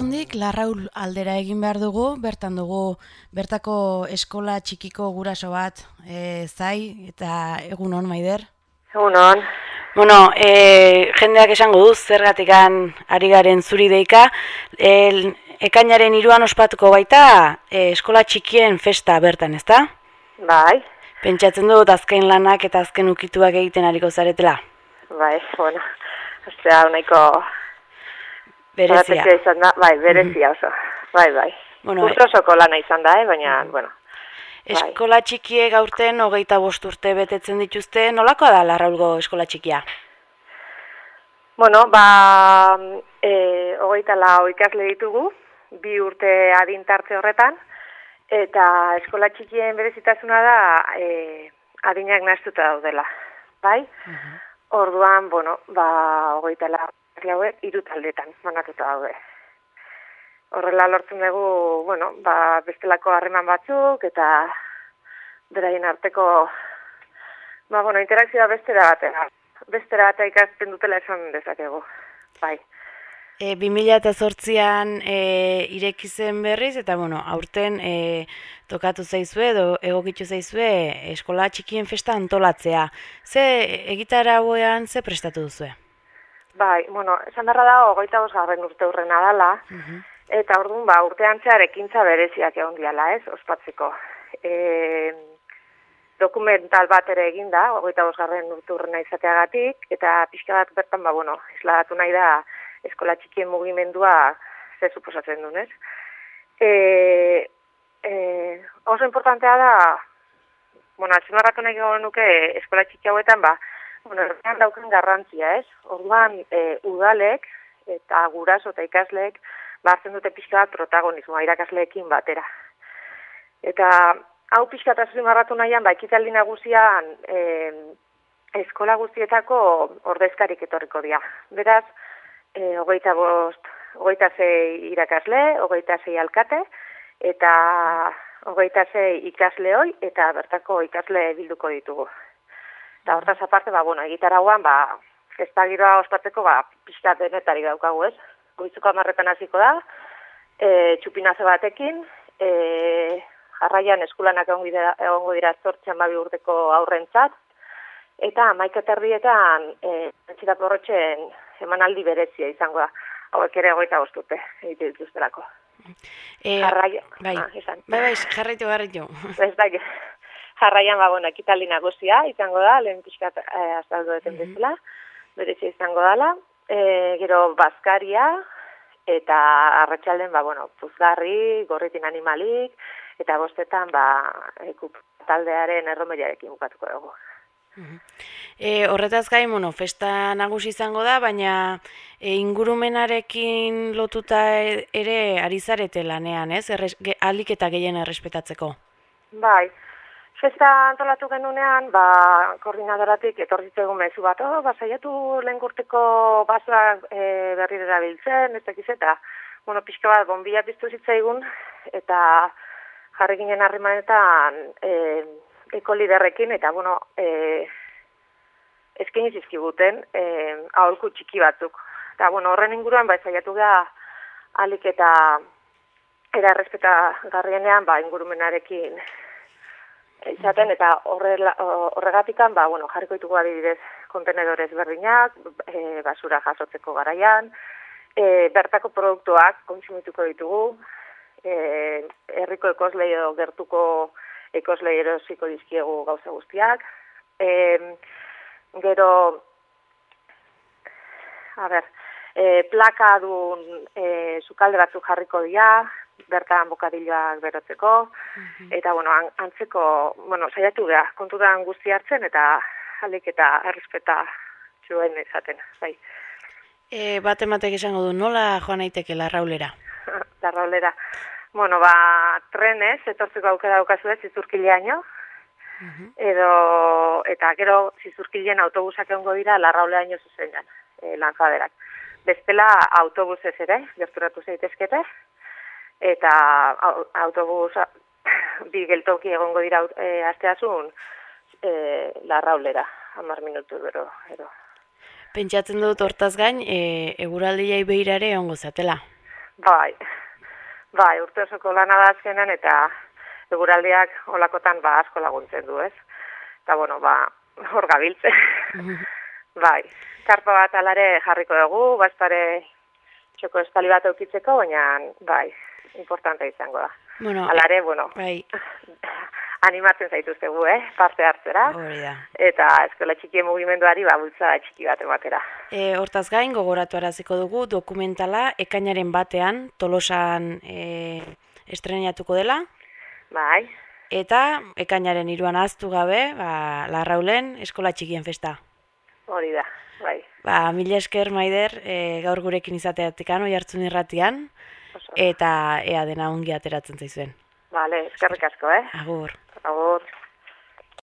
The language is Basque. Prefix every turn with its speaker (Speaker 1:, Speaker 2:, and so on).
Speaker 1: hartzundik, Larraul aldera egin behar dugu, bertan dugu bertako eskola txikiko guraso bat e, zai, eta egun hon, maider?
Speaker 2: Egun hon.
Speaker 1: Bueno, e, jendeak esango du, zergatikan ari garen zuri deika, e, ekainaren iruan ospatuko baita e, eskola txikien festa bertan, ezta?
Speaker 2: Bai.
Speaker 1: Pentsatzen dut azken lanak eta azken ukituak egiten ariko zaretela?
Speaker 2: Bai, bueno, ostia, nahiko
Speaker 1: Berezia.
Speaker 2: izan da, bai, berezia oso. Bai, bai.
Speaker 1: Bueno,
Speaker 2: Justo osoko lana izan da, eh, baina, bueno.
Speaker 1: Eskola txikie gaurten hogeita bost urte betetzen dituzte, nolakoa da Larraulgo eskola txikia?
Speaker 2: Bueno, ba, e, hogeita lau ikasle ditugu, bi urte adintartze horretan, eta eskola txikien berezitasuna da e, adinak nahaztuta daudela, bai? Orduan, bueno, ba, hogeita lau hauek hiru taldetan banatuta daude. Horrela lortzen dugu, bueno, ba, bestelako harreman batzuk eta beraien arteko ba, bueno, interakzioa bestera batera. Bestera bat ikasten dutela esan dezakegu. Bai.
Speaker 1: E, 2008an e, ireki zen berriz, eta bueno, aurten e, tokatu zaizue edo egokitu zaizue eskola txikien festa antolatzea. Ze egitara ze prestatu duzue?
Speaker 2: Bai, bueno, esan darra da, ogoita garren urte hurrena dala, eta orduan, ba, urtean zehar ekintza bereziak egon diala, ez, ospatzeko. E, dokumental bat ere egin da, ogoita garren urte hurrena izateagatik, eta pixka bat bertan, ba, bueno, isladatu nahi da eskola txikien mugimendua ze suposatzen duen, ez? E, e, oso importantea da, bueno, atzimarratu nahi gero nuke eskola txiki hauetan, ba, bueno, errean dauken garrantzia, ez? Orduan, e, udalek eta guraso eta ikasleek bartzen dute pixka bat protagonismoa irakasleekin batera. Eta hau pixka eta zimarratu nahian, ba, ekitaldi nagusian e, eskola guztietako ordezkarik etorriko dira. Beraz, e, hogeita bost, hogeita zei irakasle, hogeita zei alkate, eta hogeita zei ikasle eta bertako ikasle bilduko ditugu. Eta hortaz aparte, ba, bueno, egitaragoan, ba, festa giroa ospatzeko, ba, pixka denetari daukagu, ez? Goizuko amarretan hasiko da, e, txupinaze batekin, e, jarraian eskulanak egongo dira, egongo dira zortzen babi urteko aurrentzat, eta maiketerrietan, e, etxira porrotxen emanaldi berezia izango da. Hauek ere goita bostute, egite dituztelako.
Speaker 1: E,
Speaker 2: Jarraia,
Speaker 1: bai,
Speaker 2: ah,
Speaker 1: bai, bai, jarraitu, jarraitu.
Speaker 2: Ez da, jarraian, ba, bueno, ekitaldi nagusia izango da, lehen pixkat eh, azaldu duten
Speaker 1: Mhm.
Speaker 2: bezala, berezia izango dala, e, gero bazkaria, eta arratsalden ba, bueno, puzgarri, gorritin animalik, eta bostetan, ba, ekup taldearen erromeriarekin bukatuko dugu.
Speaker 1: E, horretaz gain, bueno, festa nagusi izango da, baina e, ingurumenarekin lotuta e- ere ari zarete lanean, ez? Erres, ge, alik eta gehien errespetatzeko.
Speaker 2: Bai, festa antolatu genunean, ba, koordinadoratik etorri zitzaigun mezu bat, oh, ba, saiatu lehen urteko basoak e, berriro erabiltzen, ez dakiz eta, bueno, pixka bat, bombilla piztu zitzaigun, eta jarri ginen harremanetan e, ekoliderrekin, eta, bueno, e, eskaini zizkiguten e, aholku txiki batzuk. Eta, bueno, horren inguruan, ba, saiatu gara alik eta era errespeta garrienean, ba, ingurumenarekin izaten, eta horrela, horregatikan, ba, bueno, jarriko ditugu adibidez kontenedorez berdinak, e, basura jasotzeko garaian, e, bertako produktuak kontsumituko ditugu, e, herriko ekoslei edo gertuko ekoslei erosiko dizkiegu gauza guztiak, e, gero, a ber, e, plaka dun e, sukalde batzuk jarriko dira, bertan bokadilloak berotzeko, eta, bueno, an, antzeko, bueno, saiatu da, kontutan guzti hartzen, eta alik eta errespeta zuen esaten, bai.
Speaker 1: E, bat ematek esango du, nola joan naiteke larraulera?
Speaker 2: Larraulera. Bueno, ba, trenez, etortzeko aukera daukazu ez, zizurkileaino, edo, eta gero zizurkilean autobusak egongo dira larrauleaino zuzenean, e, lanzaderak. Bestela autobusez ere, gerturatu zaitezkete, eta au- autobus bi geltoki egongo dira e, asteazun e, larraulera, hamar minutu bero, edo.
Speaker 1: Pentsatzen dut hortaz gain, e, eguraldiai behirare ongo zatela.
Speaker 2: Bai, bai, urte osoko lana da azkenan eta eguraldiak olakotan ba asko laguntzen du, ez? Eta bueno, ba, hor gabiltze. bai, karpa bat alare jarriko dugu, bazpare txoko estali bat eukitzeko, baina bai, importante izango da.
Speaker 1: Bueno,
Speaker 2: alare, bueno,
Speaker 1: bai,
Speaker 2: animatzen zaituztegu, eh, parte hartzera.
Speaker 1: hori da.
Speaker 2: Eta eskola txikien mugimenduari ba bultza txiki bat ematera.
Speaker 1: E, hortaz gain, gogoratu araziko dugu dokumentala ekainaren batean tolosan e, estrenatuko dela,
Speaker 2: Bai,
Speaker 1: eta ekainaren iruan aztu gabe, ba, larraulen eskola txikien festa.
Speaker 2: hori da, bai.
Speaker 1: Ba, mila esker maider, e, gaur gurekin izateatik ano jartzun irratian. Eta ea dena ongi ateratzen zaizuen.
Speaker 2: Vale, eskerrik asko, eh?
Speaker 1: Agur.
Speaker 2: Agur.